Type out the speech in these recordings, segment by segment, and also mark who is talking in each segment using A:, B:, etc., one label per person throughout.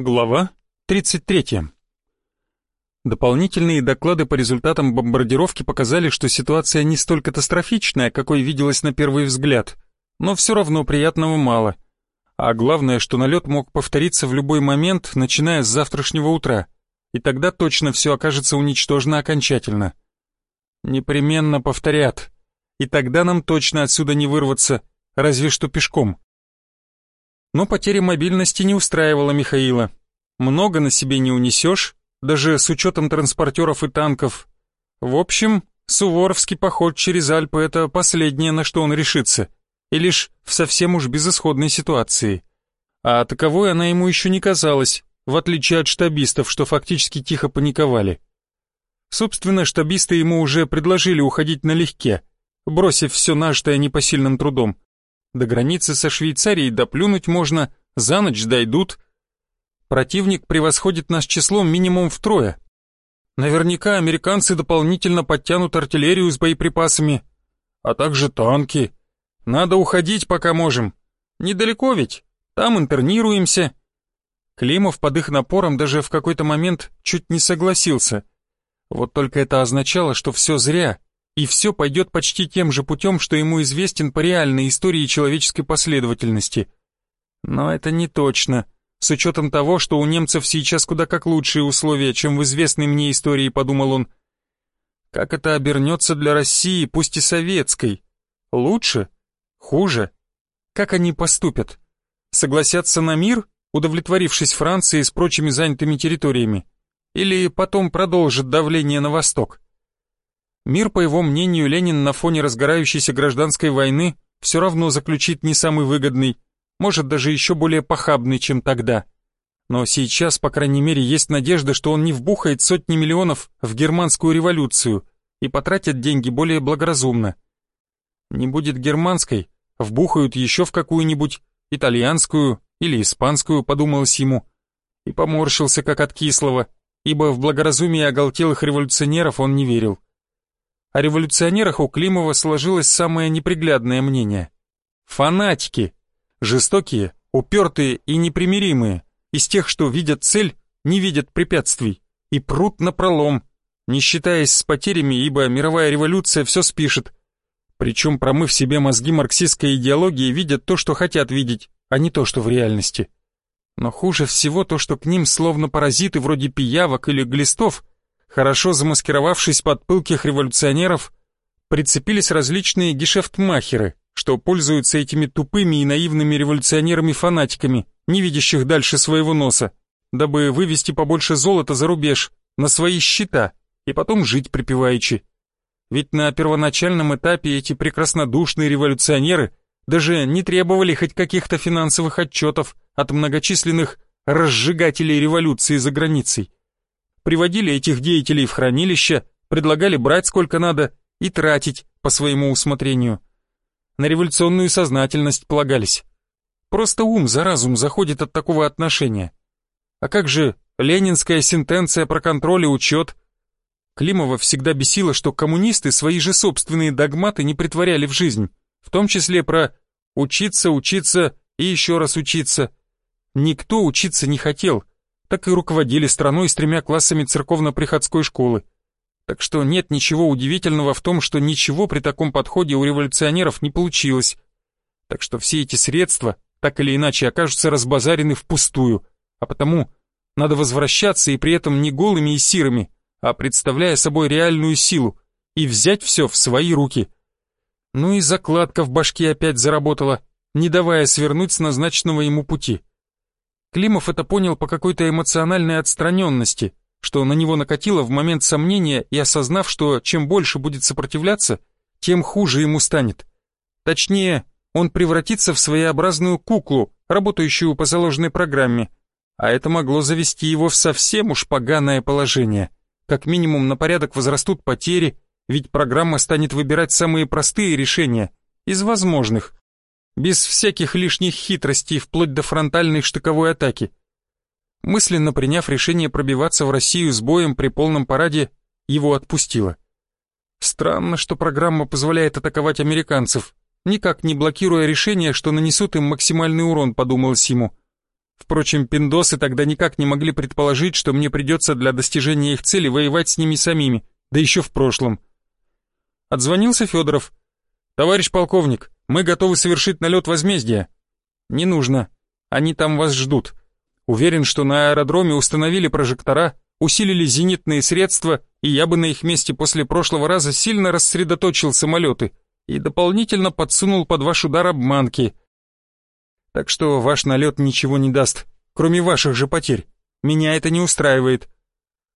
A: Глава 33. Дополнительные доклады по результатам бомбардировки показали, что ситуация не столь катастрофичная, какой виделась на первый взгляд, но все равно приятного мало. А главное, что налет мог повториться в любой момент, начиная с завтрашнего утра, и тогда точно все окажется уничтожено окончательно. Непременно повторят, и тогда нам точно отсюда не вырваться, разве что пешком. Но потеря мобильности не устраивала Михаила. Много на себе не унесешь, даже с учетом транспортеров и танков. В общем, Суворовский поход через Альпы — это последнее, на что он решится, и лишь в совсем уж безысходной ситуации. А таковой она ему еще не казалась, в отличие от штабистов, что фактически тихо паниковали. Собственно, штабисты ему уже предложили уходить налегке, бросив все нажитое непосильным трудом. До границы со Швейцарией доплюнуть можно, за ночь дойдут. Противник превосходит нас числом минимум втрое. Наверняка американцы дополнительно подтянут артиллерию с боеприпасами, а также танки. Надо уходить, пока можем. Недалеко ведь, там интернируемся. Климов под их напором даже в какой-то момент чуть не согласился. Вот только это означало, что все зря, и все пойдет почти тем же путем, что ему известен по реальной истории человеческой последовательности. Но это не точно, с учетом того, что у немцев сейчас куда как лучшие условия, чем в известной мне истории, подумал он. Как это обернется для России, пусть и советской? Лучше? Хуже? Как они поступят? Согласятся на мир, удовлетворившись Францией с прочими занятыми территориями? Или потом продолжат давление на восток? Мир, по его мнению, Ленин на фоне разгорающейся гражданской войны все равно заключит не самый выгодный, может даже еще более похабный, чем тогда. Но сейчас, по крайней мере, есть надежда, что он не вбухает сотни миллионов в германскую революцию и потратит деньги более благоразумно. Не будет германской, вбухают еще в какую-нибудь итальянскую или испанскую, подумалось ему, и поморщился как от кислого, ибо в благоразумие оголтелых революционеров он не верил. О революционерах у Климова сложилось самое неприглядное мнение. Фанатики. Жестокие, упертые и непримиримые. Из тех, что видят цель, не видят препятствий. И прут на пролом, не считаясь с потерями, ибо мировая революция все спишет. Причем, промыв себе мозги марксистской идеологии, видят то, что хотят видеть, а не то, что в реальности. Но хуже всего то, что к ним словно паразиты вроде пиявок или глистов – хорошо замаскировавшись под пылких революционеров, прицепились различные гешефтмахеры, что пользуются этими тупыми и наивными революционерами-фанатиками, не видящих дальше своего носа, дабы вывести побольше золота за рубеж, на свои счета, и потом жить припеваючи. Ведь на первоначальном этапе эти прекраснодушные революционеры даже не требовали хоть каких-то финансовых отчетов от многочисленных разжигателей революции за границей приводили этих деятелей в хранилище, предлагали брать сколько надо и тратить по своему усмотрению. На революционную сознательность полагались. Просто ум за разум заходит от такого отношения. А как же ленинская сентенция про контроль и учет? Климова всегда бесило, что коммунисты свои же собственные догматы не притворяли в жизнь, в том числе про «учиться, учиться и еще раз учиться». Никто учиться не хотел, так и руководили страной с тремя классами церковно-приходской школы. Так что нет ничего удивительного в том, что ничего при таком подходе у революционеров не получилось. Так что все эти средства так или иначе окажутся разбазарены впустую, а потому надо возвращаться и при этом не голыми и сирыми, а представляя собой реальную силу, и взять все в свои руки. Ну и закладка в башке опять заработала, не давая свернуть с назначенного ему пути. Климов это понял по какой-то эмоциональной отстраненности, что на него накатило в момент сомнения и осознав, что чем больше будет сопротивляться, тем хуже ему станет. Точнее, он превратится в своеобразную куклу, работающую по заложенной программе, а это могло завести его в совсем уж поганое положение. Как минимум на порядок возрастут потери, ведь программа станет выбирать самые простые решения из возможных, без всяких лишних хитростей, вплоть до фронтальной штыковой атаки. Мысленно приняв решение пробиваться в Россию с боем при полном параде, его отпустило. Странно, что программа позволяет атаковать американцев, никак не блокируя решение, что нанесут им максимальный урон, подумалось ему. Впрочем, пиндосы тогда никак не могли предположить, что мне придется для достижения их цели воевать с ними самими, да еще в прошлом. Отзвонился Федоров. «Товарищ полковник, мы готовы совершить налет возмездия». «Не нужно. Они там вас ждут. Уверен, что на аэродроме установили прожектора, усилили зенитные средства, и я бы на их месте после прошлого раза сильно рассредоточил самолеты и дополнительно подсунул под ваш удар обманки. Так что ваш налет ничего не даст, кроме ваших же потерь. Меня это не устраивает.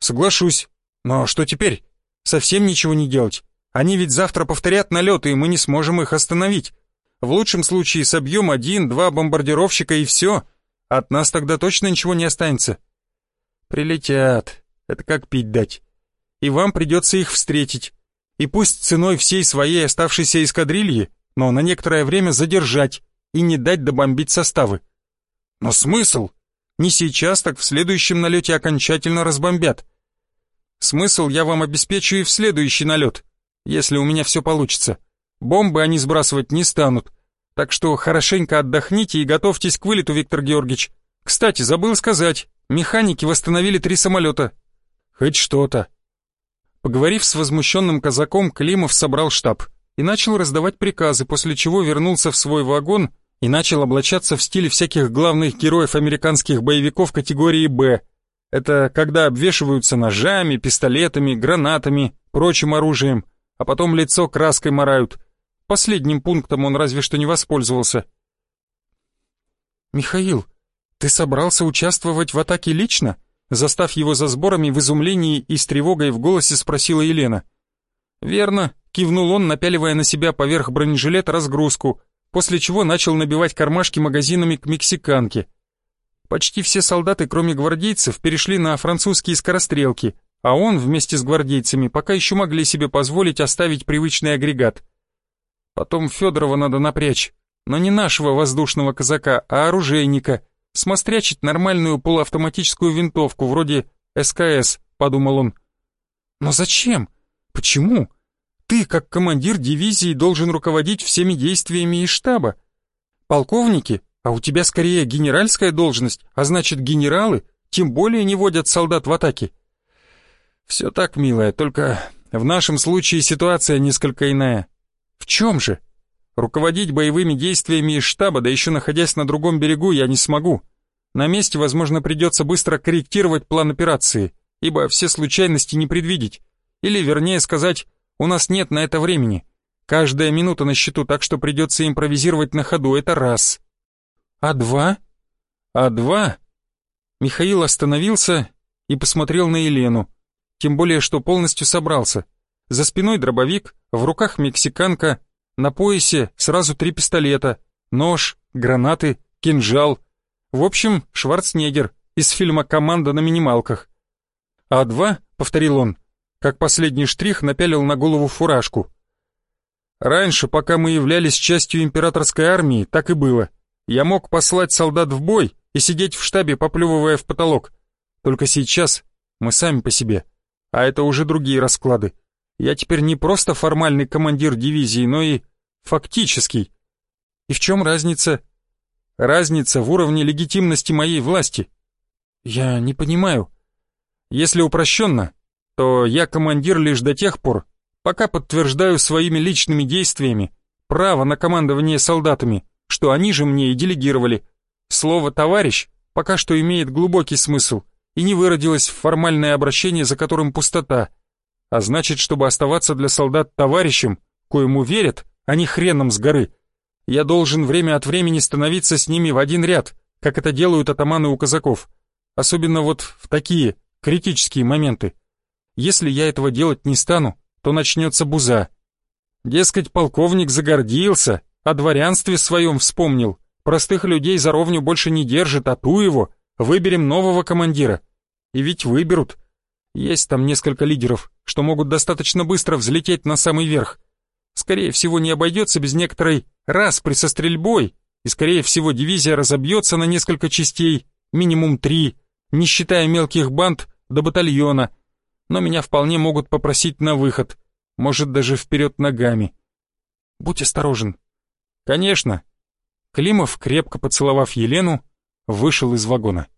A: Соглашусь. Но что теперь? Совсем ничего не делать. Они ведь завтра повторят налеты, и мы не сможем их остановить. В лучшем случае собьем один-два бомбардировщика и все. От нас тогда точно ничего не останется. Прилетят. Это как пить дать. И вам придется их встретить. И пусть ценой всей своей оставшейся эскадрильи, но на некоторое время задержать и не дать добомбить составы. Но смысл? Не сейчас, так в следующем налете окончательно разбомбят. Смысл я вам обеспечу и в следующий налет, если у меня все получится. Бомбы они сбрасывать не станут. Так что хорошенько отдохните и готовьтесь к вылету, Виктор Георгиевич. Кстати, забыл сказать, механики восстановили три самолета. Хоть что-то. Поговорив с возмущенным казаком, Климов собрал штаб и начал раздавать приказы, после чего вернулся в свой вагон и начал облачаться в стиле всяких главных героев американских боевиков категории «Б». Это когда обвешиваются ножами, пистолетами, гранатами, прочим оружием, а потом лицо краской морают. Последним пунктом он разве что не воспользовался. «Михаил, ты собрался участвовать в атаке лично?» Застав его за сборами, в изумлении и с тревогой в голосе спросила Елена. «Верно», — кивнул он, напяливая на себя поверх бронежилета разгрузку, после чего начал набивать кармашки магазинами к мексиканке. Почти все солдаты, кроме гвардейцев, перешли на французские скорострелки, а он вместе с гвардейцами пока еще могли себе позволить оставить привычный агрегат. Потом Федорова надо напрячь, но не нашего воздушного казака, а оружейника, смострячить нормальную полуавтоматическую винтовку вроде СКС, подумал он. Но зачем? Почему? Ты, как командир дивизии, должен руководить всеми действиями из штаба. Полковники, а у тебя скорее генеральская должность, а значит генералы, тем более не водят солдат в атаке. Все так, милая, только в нашем случае ситуация несколько иная. В чем же? Руководить боевыми действиями из штаба, да еще находясь на другом берегу, я не смогу. На месте, возможно, придется быстро корректировать план операции, ибо все случайности не предвидеть. Или, вернее сказать, у нас нет на это времени. Каждая минута на счету, так что придется импровизировать на ходу, это раз. А два? А два? Михаил остановился и посмотрел на Елену, тем более, что полностью собрался. За спиной дробовик, в руках мексиканка, на поясе сразу три пистолета, нож, гранаты, кинжал. В общем, Шварценеггер из фильма «Команда на минималках». А два, повторил он, как последний штрих напялил на голову фуражку. Раньше, пока мы являлись частью императорской армии, так и было. Я мог послать солдат в бой и сидеть в штабе, поплевывая в потолок. Только сейчас мы сами по себе, а это уже другие расклады. Я теперь не просто формальный командир дивизии, но и фактический. И в чем разница? Разница в уровне легитимности моей власти. Я не понимаю. Если упрощенно, то я командир лишь до тех пор, пока подтверждаю своими личными действиями право на командование солдатами, что они же мне и делегировали. Слово «товарищ» пока что имеет глубокий смысл и не выродилось в формальное обращение, за которым пустота. А значит, чтобы оставаться для солдат товарищем, коему верят, а не хреном с горы, я должен время от времени становиться с ними в один ряд, как это делают атаманы у казаков. Особенно вот в такие критические моменты. Если я этого делать не стану, то начнется буза. Дескать, полковник загордился, о дворянстве своем вспомнил, простых людей за ровню больше не держит, а ту его, выберем нового командира. И ведь выберут. Есть там несколько лидеров, что могут достаточно быстро взлететь на самый верх. Скорее всего, не обойдется без некоторой распри со стрельбой, и скорее всего дивизия разобьется на несколько частей, минимум три, не считая мелких банд до батальона — но меня вполне могут попросить на выход, может даже вперед ногами. Будь осторожен. Конечно. Климов, крепко поцеловав Елену, вышел из вагона.